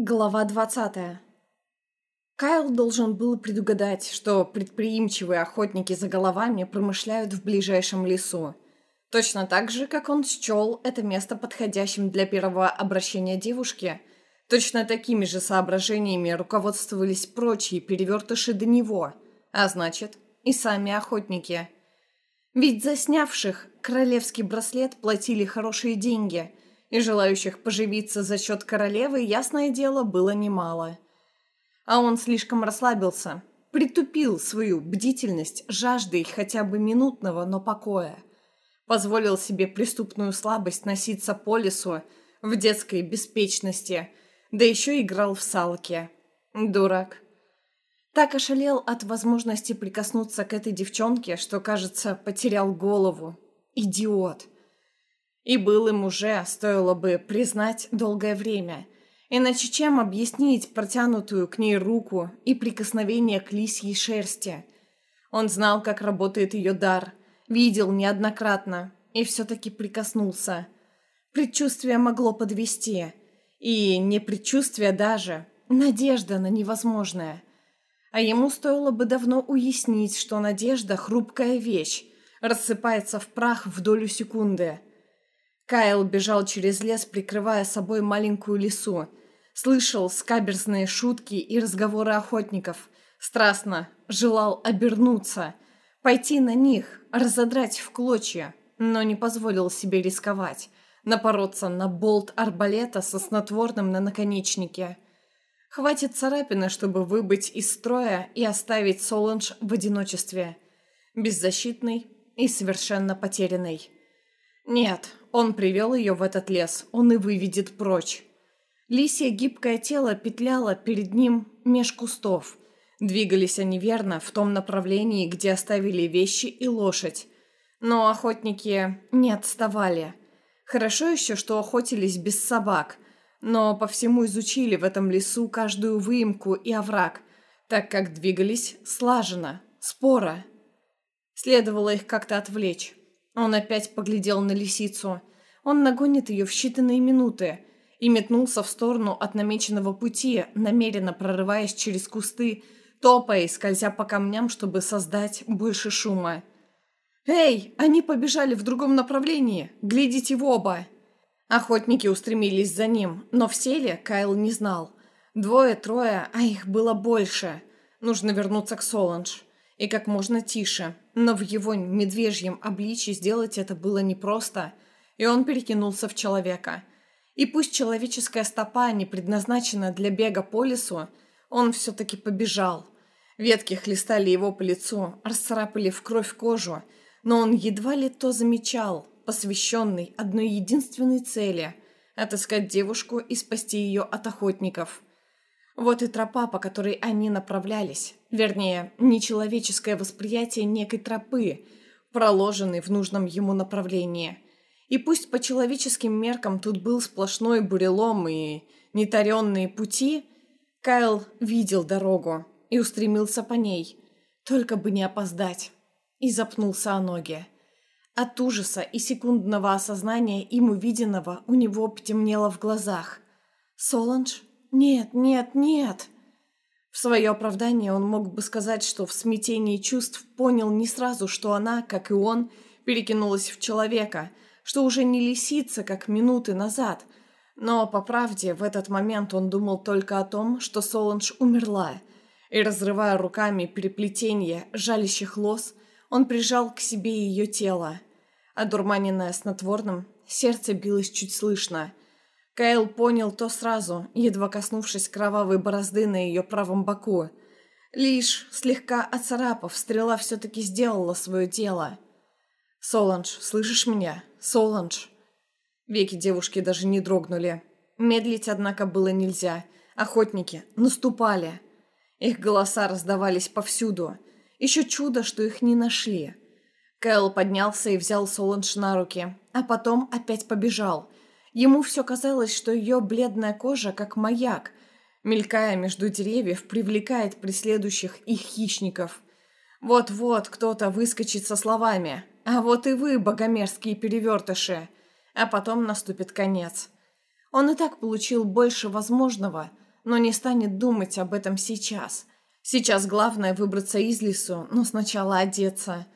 Глава 20. Кайл должен был предугадать, что предприимчивые охотники за головами промышляют в ближайшем лесу. Точно так же, как он счел это место подходящим для первого обращения девушки, точно такими же соображениями руководствовались прочие перевертыши до него, а значит, и сами охотники. Ведь за снявших королевский браслет платили хорошие деньги – и желающих поживиться за счет королевы, ясное дело, было немало. А он слишком расслабился, притупил свою бдительность жаждой хотя бы минутного, но покоя. Позволил себе преступную слабость носиться по лесу в детской беспечности, да еще играл в салки. Дурак. Так ошалел от возможности прикоснуться к этой девчонке, что, кажется, потерял голову. Идиот. И был им уже, стоило бы признать, долгое время. Иначе чем объяснить протянутую к ней руку и прикосновение к лисьей шерсти? Он знал, как работает ее дар, видел неоднократно и все-таки прикоснулся. Предчувствие могло подвести. И не предчувствие даже, надежда на невозможное. А ему стоило бы давно уяснить, что надежда – хрупкая вещь, рассыпается в прах в долю секунды – Кайл бежал через лес, прикрывая собой маленькую лису. Слышал скаберзные шутки и разговоры охотников. Страстно желал обернуться, пойти на них, разодрать в клочья, но не позволил себе рисковать, напороться на болт арбалета со снотворным на наконечнике. Хватит царапины, чтобы выбыть из строя и оставить Соланж в одиночестве, беззащитный и совершенно потерянный. Нет, он привел ее в этот лес, он и выведет прочь. Лисье гибкое тело петляло перед ним меж кустов. Двигались они верно в том направлении, где оставили вещи и лошадь. Но охотники не отставали. Хорошо еще, что охотились без собак, но по всему изучили в этом лесу каждую выемку и овраг, так как двигались слаженно, споро. Следовало их как-то отвлечь. Он опять поглядел на лисицу. Он нагонит ее в считанные минуты и метнулся в сторону от намеченного пути, намеренно прорываясь через кусты, топая и скользя по камням, чтобы создать больше шума. «Эй, они побежали в другом направлении! Глядите в оба!» Охотники устремились за ним, но все ли, Кайл не знал. Двое-трое, а их было больше. Нужно вернуться к Соланж и как можно тише. Но в его медвежьем обличье сделать это было непросто, и он перекинулся в человека. И пусть человеческая стопа не предназначена для бега по лесу, он все-таки побежал. Ветки хлестали его по лицу, расцарапали в кровь кожу, но он едва ли то замечал, посвященный одной единственной цели – отыскать девушку и спасти ее от охотников – вот и тропа, по которой они направлялись. Вернее, нечеловеческое восприятие некой тропы, проложенной в нужном ему направлении. И пусть по человеческим меркам тут был сплошной бурелом и нетаренные пути, Кайл видел дорогу и устремился по ней. Только бы не опоздать. И запнулся о ноги. От ужаса и секундного осознания им увиденного у него потемнело в глазах. «Соланж?» «Нет, нет, нет!» В свое оправдание он мог бы сказать, что в смятении чувств понял не сразу, что она, как и он, перекинулась в человека, что уже не лисица, как минуты назад. Но, по правде, в этот момент он думал только о том, что Соланж умерла, и, разрывая руками переплетение жалящих лос, он прижал к себе ее тело. Одурманенное снотворным, сердце билось чуть слышно – Кайл понял то сразу, едва коснувшись кровавой борозды на ее правом боку. Лишь слегка оцарапав, стрела все-таки сделала свое дело. «Соланж, слышишь меня? Соланж!» Веки девушки даже не дрогнули. Медлить, однако, было нельзя. Охотники наступали. Их голоса раздавались повсюду. Еще чудо, что их не нашли. Кайл поднялся и взял Соланж на руки, а потом опять побежал – Ему все казалось, что ее бледная кожа, как маяк, мелькая между деревьев, привлекает преследующих их хищников. Вот-вот кто-то выскочит со словами «А вот и вы, богомерзкие перевертыши!» А потом наступит конец. Он и так получил больше возможного, но не станет думать об этом сейчас. Сейчас главное выбраться из лесу, но сначала одеться.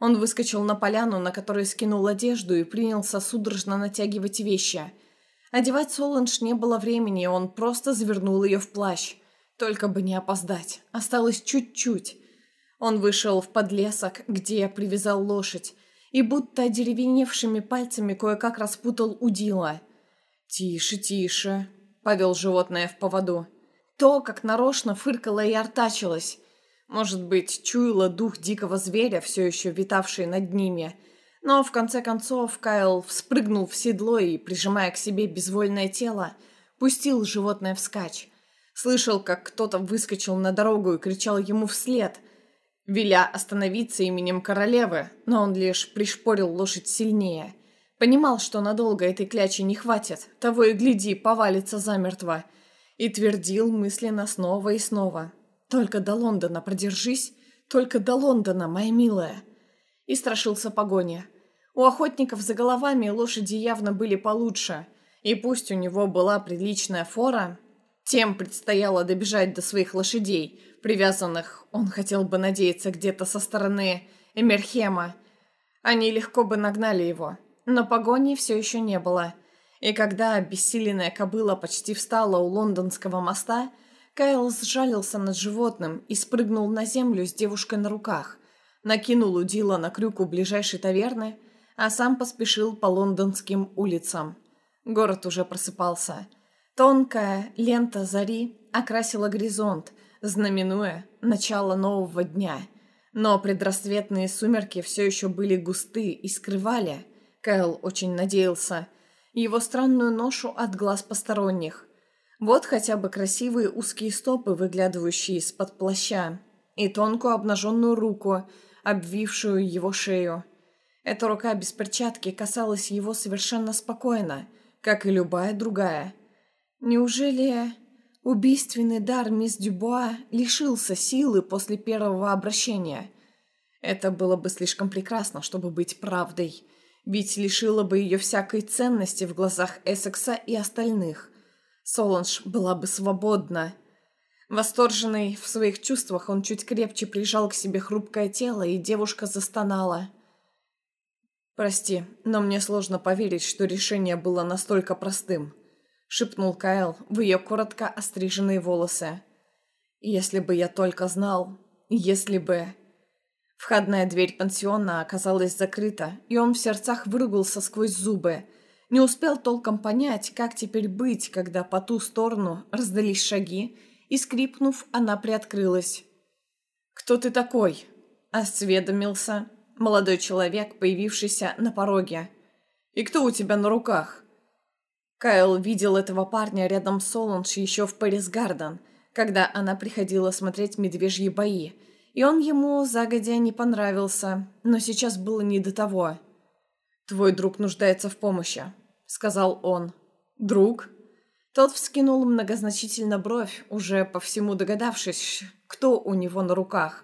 Он выскочил на поляну, на которой скинул одежду и принялся судорожно натягивать вещи. Одевать Соланж не было времени, он просто завернул ее в плащ. Только бы не опоздать. Осталось чуть-чуть. Он вышел в подлесок, где привязал лошадь, и будто одеревеневшими пальцами кое-как распутал удила. «Тише, тише», — повел животное в поводу. То, как нарочно фыркало и артачилось. Может быть, чуяло дух дикого зверя, все еще витавший над ними. Но, в конце концов, Кайл вспрыгнул в седло и, прижимая к себе безвольное тело, пустил животное вскачь. Слышал, как кто-то выскочил на дорогу и кричал ему вслед, веля остановиться именем королевы, но он лишь пришпорил лошадь сильнее. Понимал, что надолго этой клячи не хватит, того и гляди, повалится замертво. И твердил мысленно снова и снова. «Только до Лондона продержись, только до Лондона, моя милая!» И страшился погони. У охотников за головами лошади явно были получше, и пусть у него была приличная фора, тем предстояло добежать до своих лошадей, привязанных, он хотел бы надеяться, где-то со стороны Эмерхема. Они легко бы нагнали его, но погони все еще не было. И когда обессиленная кобыла почти встала у лондонского моста, Кайл сжалился над животным и спрыгнул на землю с девушкой на руках, накинул удила на крюк у ближайшей таверны, а сам поспешил по лондонским улицам. Город уже просыпался – Тонкая лента зари окрасила горизонт, знаменуя начало нового дня. Но предрассветные сумерки все еще были густы и скрывали, Кэл очень надеялся, его странную ношу от глаз посторонних. Вот хотя бы красивые узкие стопы, выглядывающие из-под плаща, и тонкую обнаженную руку, обвившую его шею. Эта рука без перчатки касалась его совершенно спокойно, как и любая другая – Неужели убийственный дар мисс Дюбуа лишился силы после первого обращения? Это было бы слишком прекрасно, чтобы быть правдой, ведь лишило бы ее всякой ценности в глазах Эссекса и остальных. Соланж была бы свободна. Восторженный в своих чувствах, он чуть крепче прижал к себе хрупкое тело, и девушка застонала. «Прости, но мне сложно поверить, что решение было настолько простым», шепнул Кайл в ее коротко остриженные волосы. «Если бы я только знал, если бы...» Входная дверь пансиона оказалась закрыта, и он в сердцах выругался сквозь зубы. Не успел толком понять, как теперь быть, когда по ту сторону раздались шаги, и, скрипнув, она приоткрылась. «Кто ты такой?» – осведомился молодой человек, появившийся на пороге. «И кто у тебя на руках?» Кайл видел этого парня рядом с Соланж еще в Пэрис Гарден, когда она приходила смотреть медвежьи бои, и он ему загодя не понравился, но сейчас было не до того. «Твой друг нуждается в помощи», — сказал он. «Друг?» Тот вскинул многозначительно бровь, уже по всему догадавшись, кто у него на руках.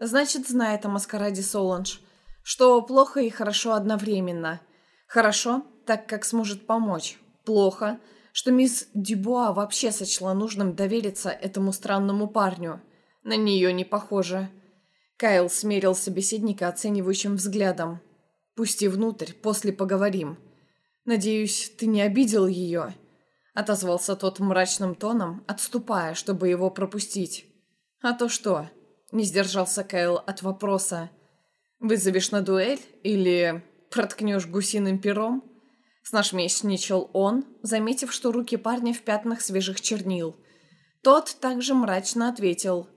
Значит, знает о маскараде Соланж, что плохо и хорошо одновременно. Хорошо, так как сможет помочь. Плохо, что мисс Дюбуа вообще сочла нужным довериться этому странному парню. На нее не похоже. Кайл смерил собеседника оценивающим взглядом. «Пусти внутрь, после поговорим. Надеюсь, ты не обидел ее?» Отозвался тот мрачным тоном, отступая, чтобы его пропустить. «А то что?» Не сдержался Кайл от вопроса. «Вызовешь на дуэль? Или проткнешь гусиным пером?» Снашмечничал он, заметив, что руки парня в пятнах свежих чернил. Тот также мрачно ответил.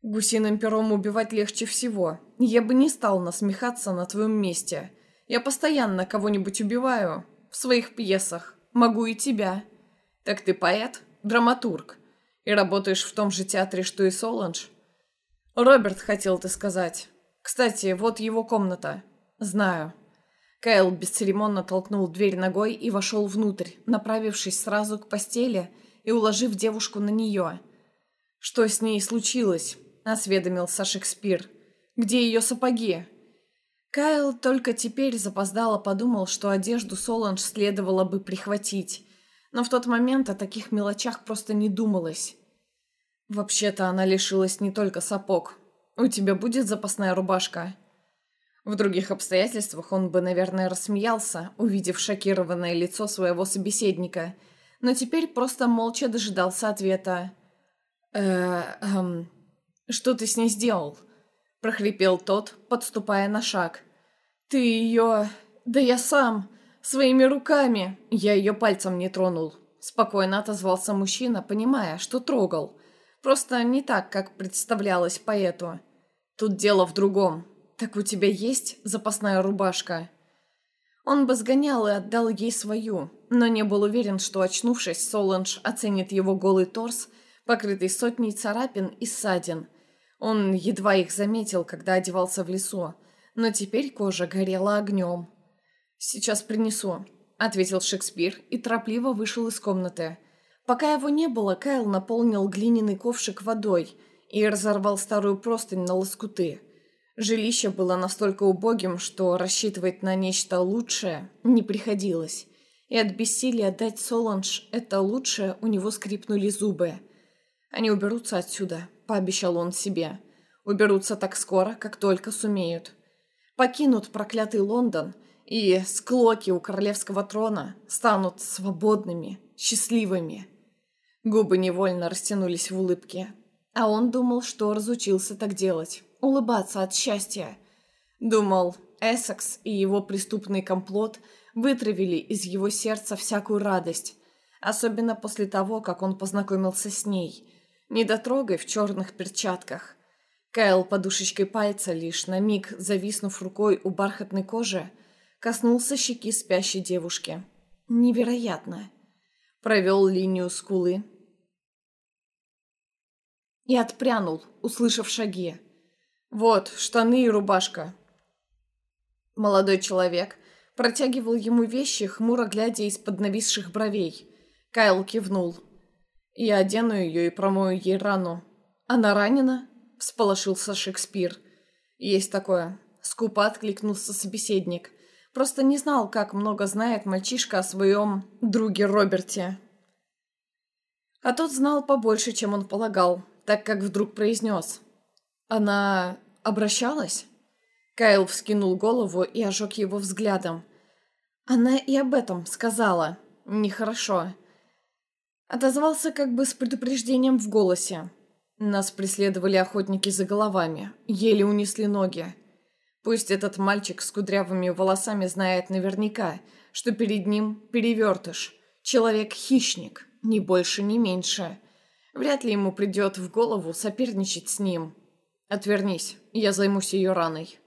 «Гусиным пером убивать легче всего. Я бы не стал насмехаться на твоем месте. Я постоянно кого-нибудь убиваю. В своих пьесах. Могу и тебя. Так ты поэт? Драматург? И работаешь в том же театре, что и Соланж?» «Роберт хотел ты сказать. Кстати, вот его комната. Знаю». Кайл бесцеремонно толкнул дверь ногой и вошел внутрь, направившись сразу к постели и уложив девушку на нее. «Что с ней случилось?» – осведомился Шекспир. «Где ее сапоги?» Кайл только теперь запоздало подумал, что одежду Соланж следовало бы прихватить. Но в тот момент о таких мелочах просто не думалось. Вообще-то она лишилась не только сапог. У тебя будет запасная рубашка? В других обстоятельствах он бы, наверное, рассмеялся, увидев шокированное лицо своего собеседника, но теперь просто молча дожидался ответа. э эм, что ты с ней сделал?» – прохрипел тот, подступая на шаг. «Ты ее... Да я сам! Своими руками!» Я ее пальцем не тронул. Спокойно отозвался мужчина, понимая, что трогал. Просто не так, как представлялось поэту. Тут дело в другом. «Так у тебя есть запасная рубашка?» Он бы сгонял и отдал ей свою, но не был уверен, что, очнувшись, Соланж оценит его голый торс, покрытый сотней царапин и ссадин. Он едва их заметил, когда одевался в лесу, но теперь кожа горела огнем. «Сейчас принесу», — ответил Шекспир и торопливо вышел из комнаты. Пока его не было, Кайл наполнил глиняный ковшик водой и разорвал старую простынь на лоскуты — Жилище было настолько убогим, что рассчитывать на нечто лучшее не приходилось. И от бессилия дать Соланж это лучшее у него скрипнули зубы. «Они уберутся отсюда», — пообещал он себе. «Уберутся так скоро, как только сумеют. Покинут проклятый Лондон, и склоки у королевского трона станут свободными, счастливыми». Губы невольно растянулись в улыбке. А он думал, что разучился так делать улыбаться от счастья. Думал, Эссекс и его преступный комплот вытравили из его сердца всякую радость, особенно после того, как он познакомился с ней, недотрогой в черных перчатках. Кайл подушечкой пальца, лишь на миг зависнув рукой у бархатной кожи, коснулся щеки спящей девушки. Невероятно. Провел линию скулы и отпрянул, услышав шаги. «Вот, штаны и рубашка». Молодой человек протягивал ему вещи, хмуро глядя из-под нависших бровей. Кайл кивнул. «Я одену ее и промою ей рану». «Она ранена?» – всполошился Шекспир. «Есть такое». Скупо откликнулся собеседник. Просто не знал, как много знает мальчишка о своем друге Роберте. А тот знал побольше, чем он полагал, так как вдруг произнес. «Она обращалась?» Кайл вскинул голову и ожег его взглядом. «Она и об этом сказала. Нехорошо». Отозвался как бы с предупреждением в голосе. Нас преследовали охотники за головами, еле унесли ноги. Пусть этот мальчик с кудрявыми волосами знает наверняка, что перед ним перевертыш, человек-хищник, ни больше, ни меньше. Вряд ли ему придет в голову соперничать с ним. «Отвернись, я займусь ее раной».